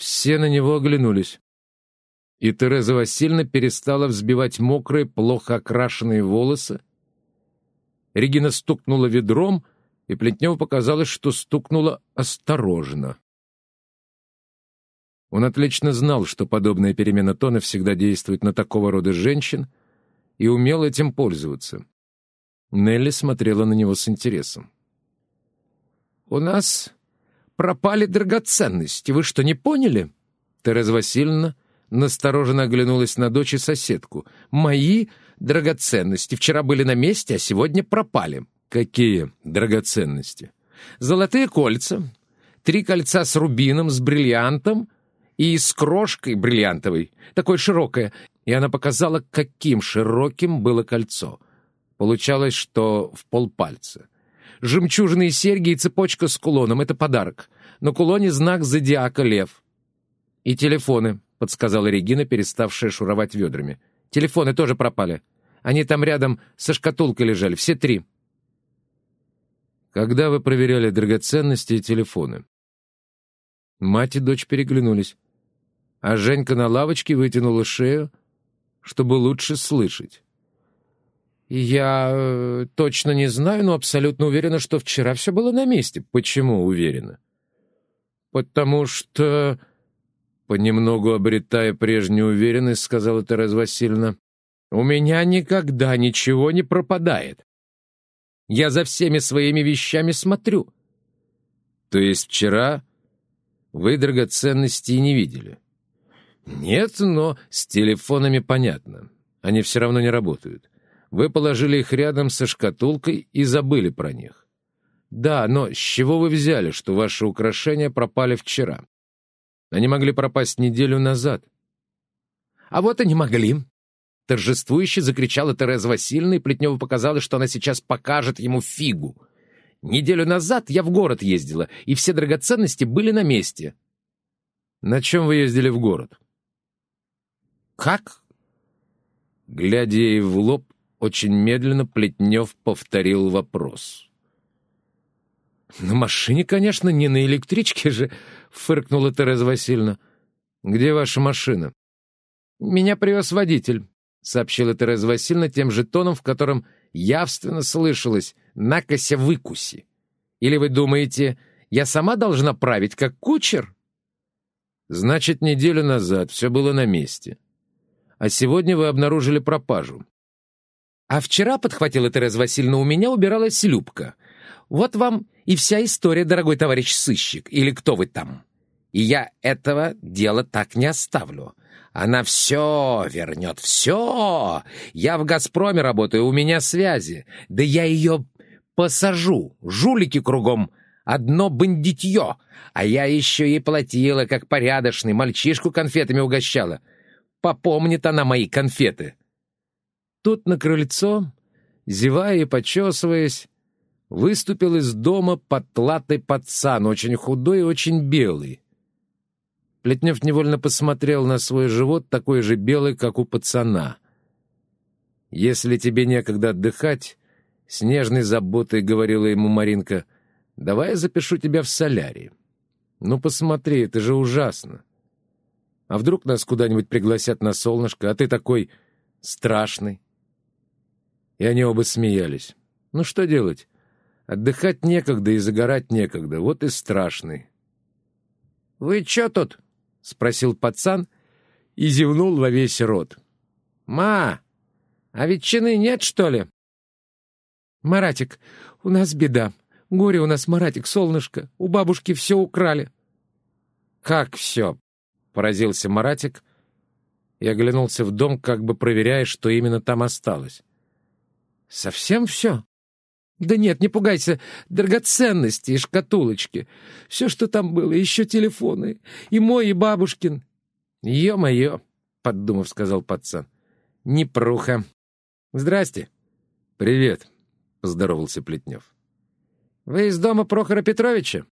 Все на него оглянулись. И Тереза Васильевна перестала взбивать мокрые, плохо окрашенные волосы. Регина стукнула ведром, и Плетневу показалось, что стукнула осторожно. Он отлично знал, что подобная перемена тона всегда действует на такого рода женщин, и умел этим пользоваться. Нелли смотрела на него с интересом. «У нас пропали драгоценности. Вы что, не поняли?» Тереза Васильевна настороженно оглянулась на дочь и соседку. «Мои драгоценности вчера были на месте, а сегодня пропали». «Какие драгоценности?» «Золотые кольца, три кольца с рубином, с бриллиантом и с крошкой бриллиантовой, такой широкое». И она показала, каким широким было кольцо. Получалось, что в полпальца. Жемчужные серьги и цепочка с кулоном — это подарок. На кулоне знак зодиака лев. И телефоны, — подсказала Регина, переставшая шуровать ведрами. Телефоны тоже пропали. Они там рядом со шкатулкой лежали, все три. Когда вы проверяли драгоценности и телефоны? Мать и дочь переглянулись. А Женька на лавочке вытянула шею, чтобы лучше слышать. «Я э, точно не знаю, но абсолютно уверена, что вчера все было на месте». «Почему уверена?» «Потому что...» Понемногу обретая прежнюю уверенность, сказала Тереза Васильевна, «У меня никогда ничего не пропадает. Я за всеми своими вещами смотрю». «То есть вчера вы драгоценностей не видели?» «Нет, но с телефонами понятно. Они все равно не работают. Вы положили их рядом со шкатулкой и забыли про них. Да, но с чего вы взяли, что ваши украшения пропали вчера? Они могли пропасть неделю назад. А вот и не могли. Торжествующе закричала Тереза Васильевна, и Плетневу показалось, что она сейчас покажет ему фигу. Неделю назад я в город ездила, и все драгоценности были на месте. На чем вы ездили в город? Как? Глядя ей в лоб, очень медленно Плетнев повторил вопрос. «На машине, конечно, не на электричке же», — фыркнула Тереза Васильевна. «Где ваша машина?» «Меня привез водитель», — сообщила Тереза Васильевна тем же тоном, в котором явственно слышалось «накося выкуси». «Или вы думаете, я сама должна править, как кучер?» «Значит, неделю назад все было на месте. А сегодня вы обнаружили пропажу. А вчера, подхватила Тереза Васильевна, у меня убиралась Любка. Вот вам и вся история, дорогой товарищ сыщик, или кто вы там. И я этого дела так не оставлю. Она все вернет, все. Я в «Газпроме» работаю, у меня связи. Да я ее посажу. Жулики кругом. Одно бандитье. А я еще ей платила, как порядочный, мальчишку конфетами угощала. Попомнит она мои конфеты. Тут на крыльцо, зевая и почесываясь, выступил из дома потлатый пацан, очень худой и очень белый. Плетнев невольно посмотрел на свой живот, такой же белый, как у пацана. «Если тебе некогда отдыхать», — с нежной заботой говорила ему Маринка, — «давай я запишу тебя в солярий. Ну, посмотри, это же ужасно. А вдруг нас куда-нибудь пригласят на солнышко, а ты такой страшный?» И они оба смеялись. Ну что делать? Отдыхать некогда и загорать некогда. Вот и страшный. «Вы чё тут?» — спросил пацан и зевнул во весь рот. «Ма, а ветчины нет, что ли?» «Маратик, у нас беда. Горе у нас, Маратик, солнышко. У бабушки все украли». «Как все?» — поразился Маратик и оглянулся в дом, как бы проверяя, что именно там осталось. Совсем все? Да нет, не пугайся, драгоценности и шкатулочки. Все, что там было, еще телефоны. И мой, и бабушкин. Ё-моё, подумав, сказал пацан. Непруха. Здрасте. Привет, поздоровался Плетнев. Вы из дома Прохора Петровича?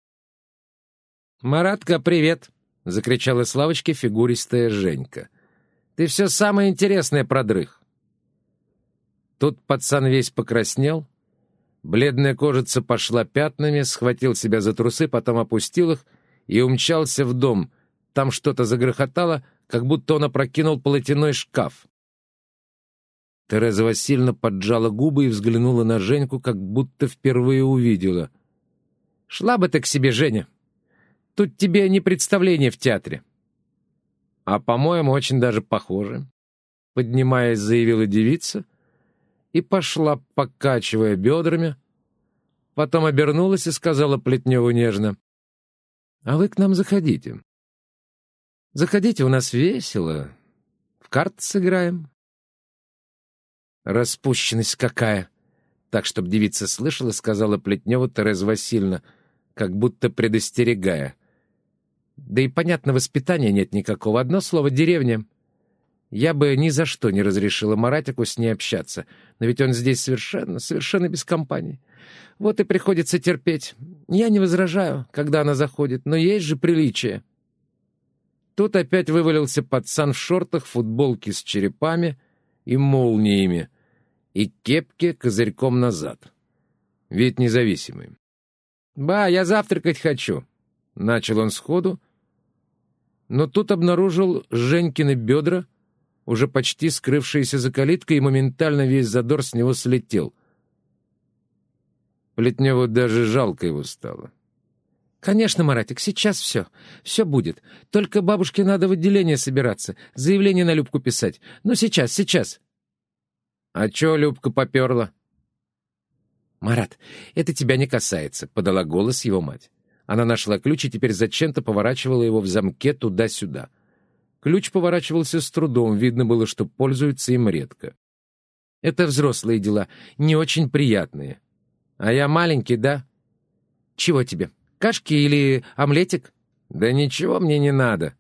Маратка, привет, закричала с лавочки фигуристая Женька. Ты все самое интересное продрых. Тут пацан весь покраснел, бледная кожица пошла пятнами, схватил себя за трусы, потом опустил их и умчался в дом, там что-то загрохотало, как будто он опрокинул полотяной шкаф. Тереза Васильевна поджала губы и взглянула на Женьку, как будто впервые увидела. «Шла бы ты к себе, Женя. Тут тебе не представление в театре». «А, по-моему, очень даже похоже», — поднимаясь, заявила девица и пошла, покачивая бедрами, потом обернулась и сказала Плетневу нежно, «А вы к нам заходите. Заходите, у нас весело. В карты сыграем». Распущенность какая! Так, чтобы девица слышала, сказала Плетнева Тереза Васильевна, как будто предостерегая. Да и, понятно, воспитания нет никакого. Одно слово — деревня. Я бы ни за что не разрешила Маратику с ней общаться, но ведь он здесь совершенно, совершенно без компании. Вот и приходится терпеть. Я не возражаю, когда она заходит, но есть же приличие. Тут опять вывалился пацан в шортах, футболке с черепами и молниями, и кепке козырьком назад. Вид независимый. «Ба, я завтракать хочу!» Начал он сходу, но тут обнаружил Женькины бедра, уже почти скрывшиеся за калиткой, и моментально весь задор с него слетел. Плетневу даже жалко его стало. «Конечно, Маратик, сейчас все. Все будет. Только бабушке надо в отделение собираться, заявление на Любку писать. Ну, сейчас, сейчас». «А чё Любка поперла?» «Марат, это тебя не касается», — подала голос его мать. Она нашла ключ и теперь зачем-то поворачивала его в замке туда-сюда. Ключ поворачивался с трудом, видно было, что пользуется им редко. «Это взрослые дела, не очень приятные. А я маленький, да?» «Чего тебе, кашки или омлетик?» «Да ничего мне не надо»,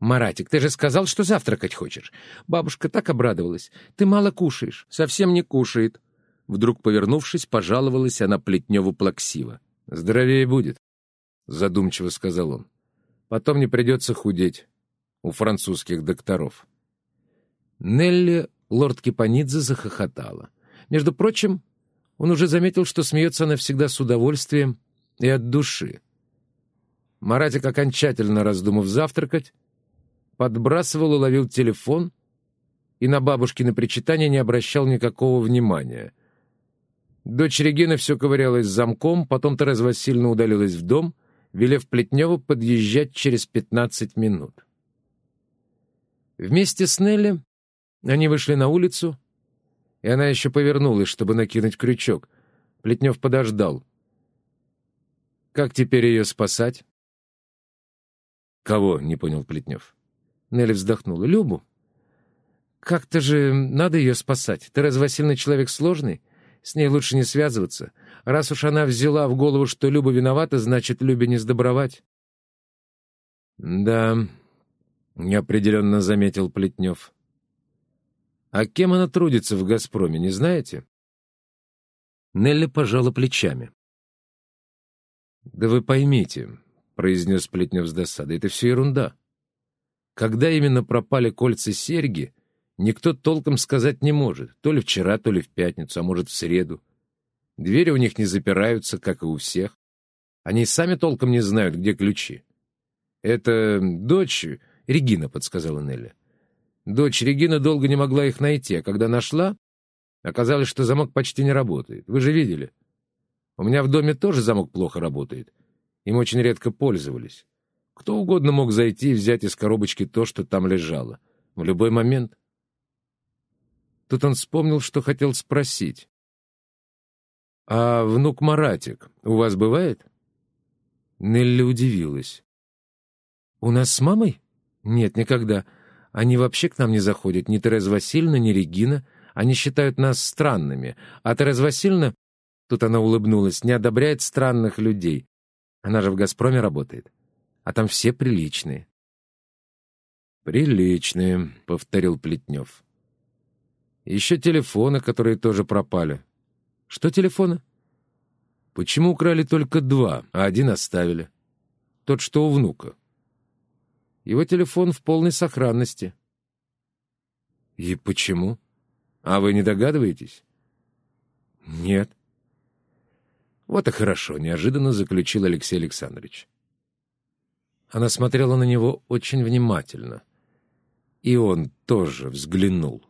«Маратик, ты же сказал, что завтракать хочешь. Бабушка так обрадовалась. Ты мало кушаешь». «Совсем не кушает». Вдруг, повернувшись, пожаловалась она Плетневу плаксиво. «Здоровее будет», — задумчиво сказал он. «Потом не придется худеть у французских докторов». Нелли лорд Кипанидзе захохотала. Между прочим, он уже заметил, что смеется она всегда с удовольствием и от души. Маратик, окончательно раздумав завтракать, подбрасывал и ловил телефон и на бабушкины причитания не обращал никакого внимания. Дочь Регины все ковырялась замком, потом Тереза Васильевна удалилась в дом, велев Плетневу подъезжать через пятнадцать минут. Вместе с Нелли они вышли на улицу, и она еще повернулась, чтобы накинуть крючок. Плетнев подождал. «Как теперь ее спасать?» «Кого?» — не понял Плетнев. Нелли вздохнула. «Любу? Как-то же надо ее спасать. Тереза Васильевна человек сложный. С ней лучше не связываться. Раз уж она взяла в голову, что Люба виновата, значит, Любе не сдобровать». «Да», — неопределенно заметил Плетнев. «А кем она трудится в «Газпроме», не знаете?» Нелли пожала плечами. «Да вы поймите», — произнес Плетнев с досадой, — «это все ерунда. Когда именно пропали кольца-серьги, никто толком сказать не может. То ли вчера, то ли в пятницу, а может в среду. Двери у них не запираются, как и у всех. Они сами толком не знают, где ключи. Это дочь... Регина, подсказала Нелли. Дочь Регина долго не могла их найти, а когда нашла, оказалось, что замок почти не работает. Вы же видели. У меня в доме тоже замок плохо работает. Им очень редко пользовались. Кто угодно мог зайти и взять из коробочки то, что там лежало. В любой момент. Тут он вспомнил, что хотел спросить. «А внук Маратик у вас бывает?» Нелли удивилась. «У нас с мамой? Нет, никогда. Они вообще к нам не заходят, ни Тереза Васильевна, ни Регина. Они считают нас странными. А Тереза Васильевна, тут она улыбнулась, не одобряет странных людей. Она же в «Газпроме» работает а там все приличные. «Приличные», — повторил Плетнев. «Еще телефоны, которые тоже пропали». «Что телефоны?» «Почему украли только два, а один оставили?» «Тот, что у внука». «Его телефон в полной сохранности». «И почему? А вы не догадываетесь?» «Нет». «Вот и хорошо», — неожиданно заключил Алексей Александрович. Она смотрела на него очень внимательно. И он тоже взглянул.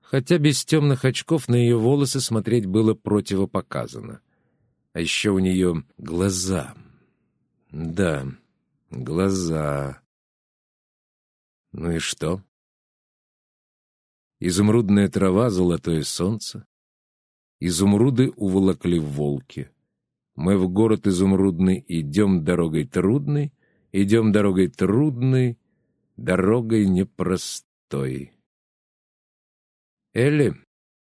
Хотя без темных очков на ее волосы смотреть было противопоказано. А еще у нее глаза. Да, глаза. Ну и что? Изумрудная трава, золотое солнце. Изумруды уволокли волки. Мы в город изумрудный идем дорогой трудной, идем дорогой трудной, дорогой непростой. «Элли?»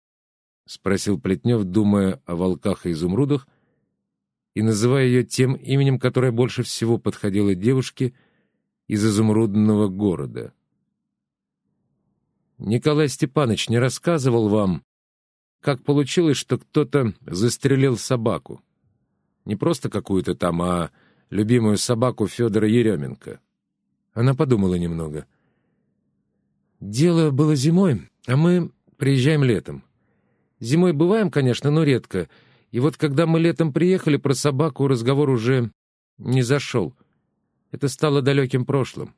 — спросил Плетнев, думая о волках и изумрудах, и называя ее тем именем, которое больше всего подходило девушке из изумрудного города. «Николай Степанович не рассказывал вам, как получилось, что кто-то застрелил собаку? Не просто какую-то там, а любимую собаку Федора Еременко?» Она подумала немного. «Дело было зимой, а мы приезжаем летом. Зимой бываем, конечно, но редко. И вот когда мы летом приехали, про собаку разговор уже не зашел. Это стало далеким прошлым.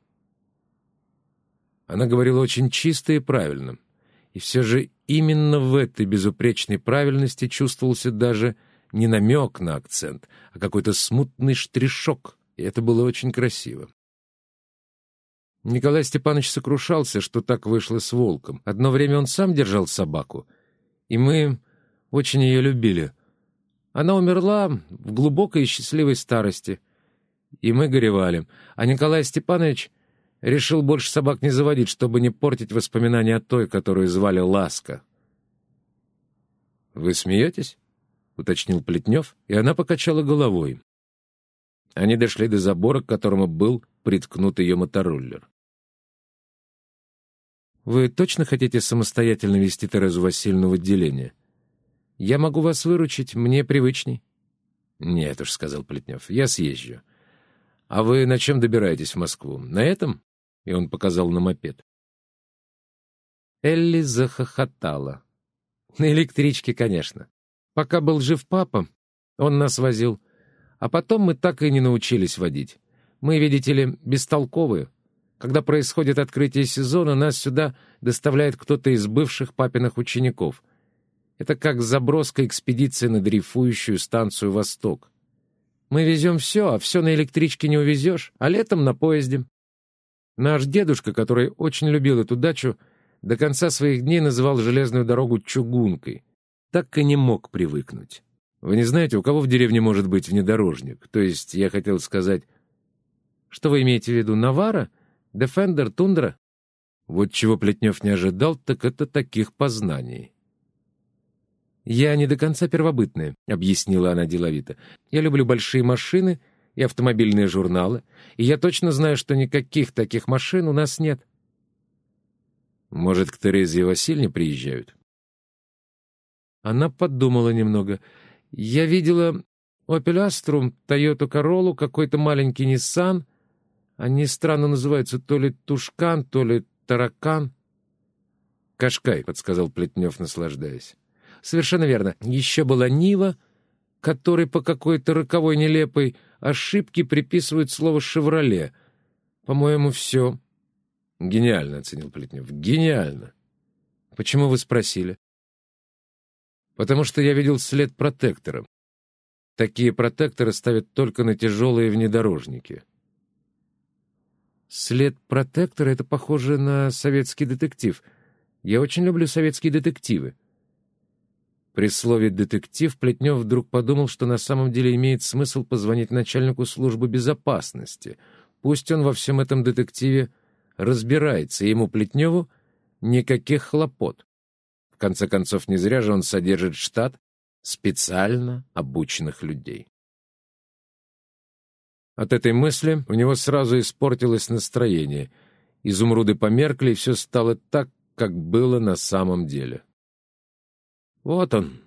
Она говорила очень чисто и правильно. И все же именно в этой безупречной правильности чувствовался даже не намек на акцент, а какой-то смутный штришок, и это было очень красиво. Николай Степанович сокрушался, что так вышло с волком. Одно время он сам держал собаку, и мы очень ее любили. Она умерла в глубокой и счастливой старости, и мы горевали. А Николай Степанович решил больше собак не заводить, чтобы не портить воспоминания о той, которую звали Ласка. «Вы смеетесь?» — уточнил Плетнев, и она покачала головой. Они дошли до забора, к которому был приткнут ее мотороллер. Вы точно хотите самостоятельно вести Терезу Васильевну в отделение? Я могу вас выручить, мне привычней. Нет уж, — сказал Плетнев, — я съезжу. А вы на чем добираетесь в Москву? На этом? И он показал на мопед. Элли захохотала. На электричке, конечно. Пока был жив папа, он нас возил. А потом мы так и не научились водить. Мы, видите ли, бестолковые. Когда происходит открытие сезона, нас сюда доставляет кто-то из бывших папиных учеников. Это как заброска экспедиции на дрейфующую станцию «Восток». Мы везем все, а все на электричке не увезешь, а летом на поезде. Наш дедушка, который очень любил эту дачу, до конца своих дней называл железную дорогу чугункой. Так и не мог привыкнуть. Вы не знаете, у кого в деревне может быть внедорожник? То есть, я хотел сказать... Что вы имеете в виду, Навара? Defender, Тундра? Вот чего Плетнев не ожидал, так это таких познаний. «Я не до конца первобытная», — объяснила она деловито. «Я люблю большие машины и автомобильные журналы, и я точно знаю, что никаких таких машин у нас нет». «Может, к Терезе Васильевне приезжают?» Она подумала немного. «Я видела Opel Astra, Toyota Corolla, какой-то маленький Nissan. Они странно называются то ли Тушкан, то ли Таракан». «Кашкай», — подсказал Плетнев, наслаждаясь. Совершенно верно. Еще была Нива, которой по какой-то роковой нелепой ошибке приписывают слово «шевроле». По-моему, все. Гениально, оценил Плетнев. Гениально. Почему вы спросили? Потому что я видел след протектора. Такие протекторы ставят только на тяжелые внедорожники. След протектора — это похоже на советский детектив. Я очень люблю советские детективы. При слове «детектив» Плетнев вдруг подумал, что на самом деле имеет смысл позвонить начальнику службы безопасности. Пусть он во всем этом детективе разбирается, ему, Плетневу, никаких хлопот. В конце концов, не зря же он содержит штат специально обученных людей. От этой мысли у него сразу испортилось настроение. Изумруды померкли, и все стало так, как было на самом деле. Вот он.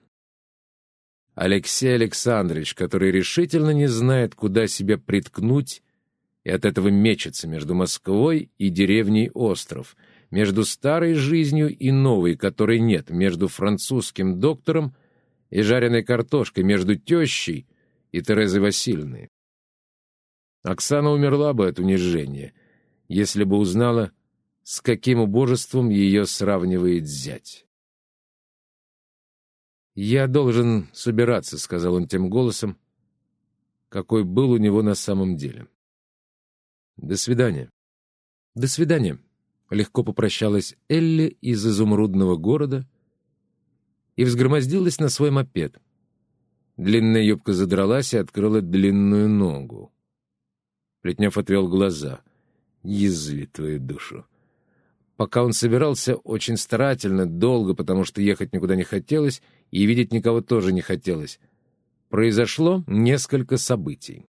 Алексей Александрович, который решительно не знает, куда себя приткнуть, и от этого мечется между Москвой и деревней Остров, между старой жизнью и новой, которой нет, между французским доктором и жареной картошкой, между тещей и Терезой Васильевной. Оксана умерла бы от унижения, если бы узнала, с каким убожеством ее сравнивает зять. «Я должен собираться», — сказал он тем голосом, какой был у него на самом деле. «До свидания». «До свидания», — легко попрощалась Элли из изумрудного города и взгромоздилась на свой мопед. Длинная юбка задралась и открыла длинную ногу. Плетнев отвел глаза. «Язви твою душу!» Пока он собирался очень старательно, долго, потому что ехать никуда не хотелось, и видеть никого тоже не хотелось, произошло несколько событий.